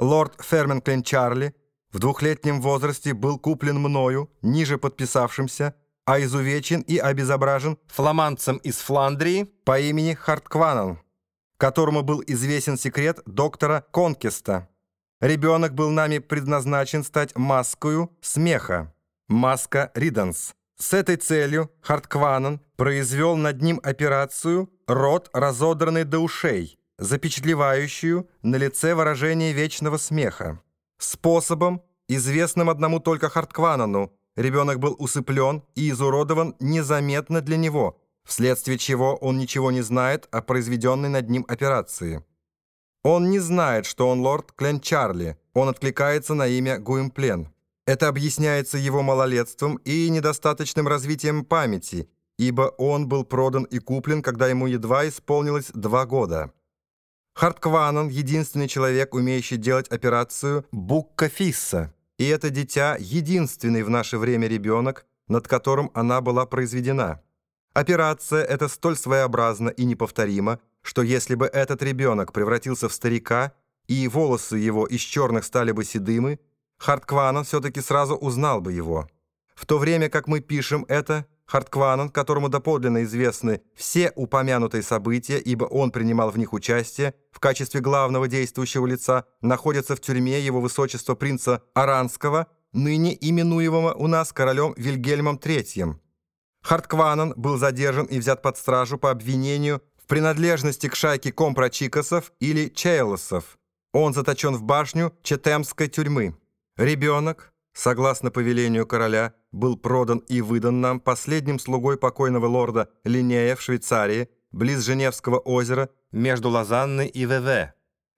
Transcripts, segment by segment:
Лорд Фермен Чарли в двухлетнем возрасте был куплен мною, ниже подписавшимся, а изувечен и обезображен фламандцем из Фландрии по имени Харткванан, которому был известен секрет доктора Конкеста. Ребенок был нами предназначен стать маскою смеха, маска Риденс. С этой целью Харткванан произвел над ним операцию «Рот, разодранный до ушей», запечатлевающую на лице выражение вечного смеха. Способом, известным одному только Харткванану, ребенок был усыплен и изуродован незаметно для него, вследствие чего он ничего не знает о произведенной над ним операции. Он не знает, что он лорд Кленчарли, он откликается на имя Гуимплен. Это объясняется его малолетством и недостаточным развитием памяти, ибо он был продан и куплен, когда ему едва исполнилось два года. Харткванан — единственный человек, умеющий делать операцию Букка Фисса. И это дитя — единственный в наше время ребенок, над которым она была произведена. Операция эта столь своеобразна и неповторима, что если бы этот ребенок превратился в старика, и волосы его из черных стали бы седымы, Харткванан все-таки сразу узнал бы его. В то время как мы пишем это, Харткванан, которому доподлинно известны все упомянутые события, ибо он принимал в них участие в качестве главного действующего лица, находится в тюрьме его высочества принца Аранского, ныне именуемого у нас королем Вильгельмом III. Харткванан был задержан и взят под стражу по обвинению в принадлежности к шайке компрочикосов или чейлосов. Он заточен в башню Четемской тюрьмы. Ребенок, согласно повелению короля, был продан и выдан нам последним слугой покойного лорда Линея в Швейцарии, близ Женевского озера, между Лозанной и ВВ.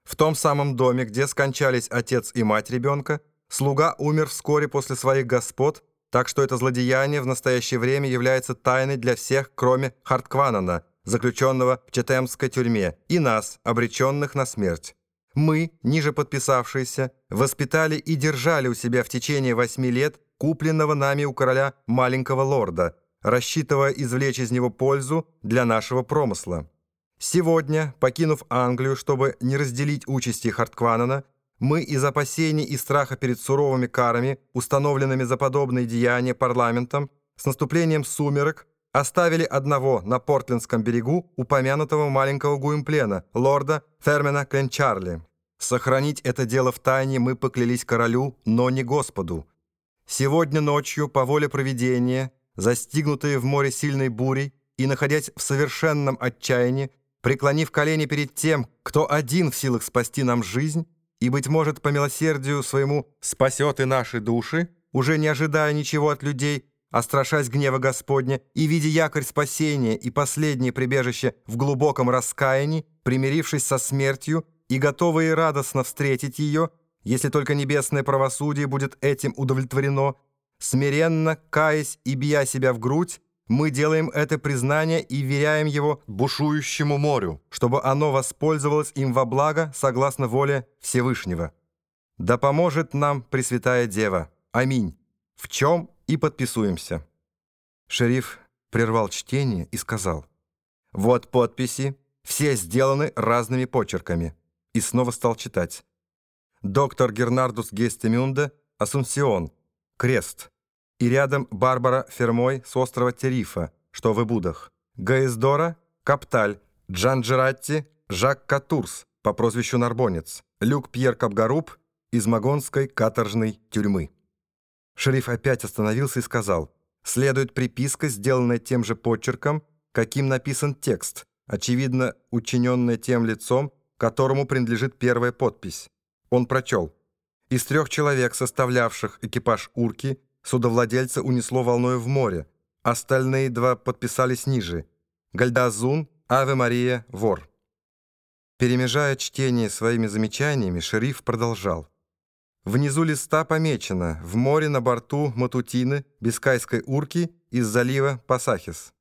В том самом доме, где скончались отец и мать ребенка, слуга умер вскоре после своих господ, так что это злодеяние в настоящее время является тайной для всех, кроме Харткванана, заключенного в Четемской тюрьме, и нас, обреченных на смерть. Мы, ниже подписавшиеся, воспитали и держали у себя в течение восьми лет купленного нами у короля маленького лорда, рассчитывая извлечь из него пользу для нашего промысла. Сегодня, покинув Англию, чтобы не разделить участи Харткванана, мы из опасений и страха перед суровыми карами, установленными за подобные деяния парламентом, с наступлением сумерок, оставили одного на Портлендском берегу упомянутого маленького Гуимплена, лорда Фермена Кленчарли. Сохранить это дело в тайне мы поклялись королю, но не Господу. Сегодня ночью, по воле провидения, застигнутые в море сильной бурей и находясь в совершенном отчаянии, преклонив колени перед тем, кто один в силах спасти нам жизнь, и, быть может, по милосердию своему спасет и наши души, уже не ожидая ничего от людей, а страшась гнева Господня, и, видя якорь спасения и последнее прибежище в глубоком раскаянии, примирившись со смертью и готовые радостно встретить ее, если только небесное правосудие будет этим удовлетворено, смиренно, каясь и бия себя в грудь, мы делаем это признание и веряем его бушующему морю, чтобы оно воспользовалось им во благо согласно воле Всевышнего. Да поможет нам Пресвятая Дева. Аминь. В чем и подписуемся. Шериф прервал чтение и сказал, «Вот подписи, все сделаны разными почерками». И снова стал читать доктор Гернардус Гестемюнде, Асунсион, Крест. И рядом Барбара Фермой с острова Терифа, что в Ибудах. Гаездора, Капталь, Джан Джератти, Жак Катурс по прозвищу Нарбонец, Люк Пьер Капгаруб из Магонской каторжной тюрьмы. Шериф опять остановился и сказал, следует приписка, сделанная тем же почерком, каким написан текст, очевидно, учиненная тем лицом, которому принадлежит первая подпись. Он прочел. Из трех человек, составлявших экипаж «Урки», судовладельца унесло волною в море. Остальные два подписались ниже. Гальдазун, Аве Мария, вор. Перемежая чтение своими замечаниями, шериф продолжал. Внизу листа помечено «В море на борту Матутины, Бискайской урки из залива Пасахис».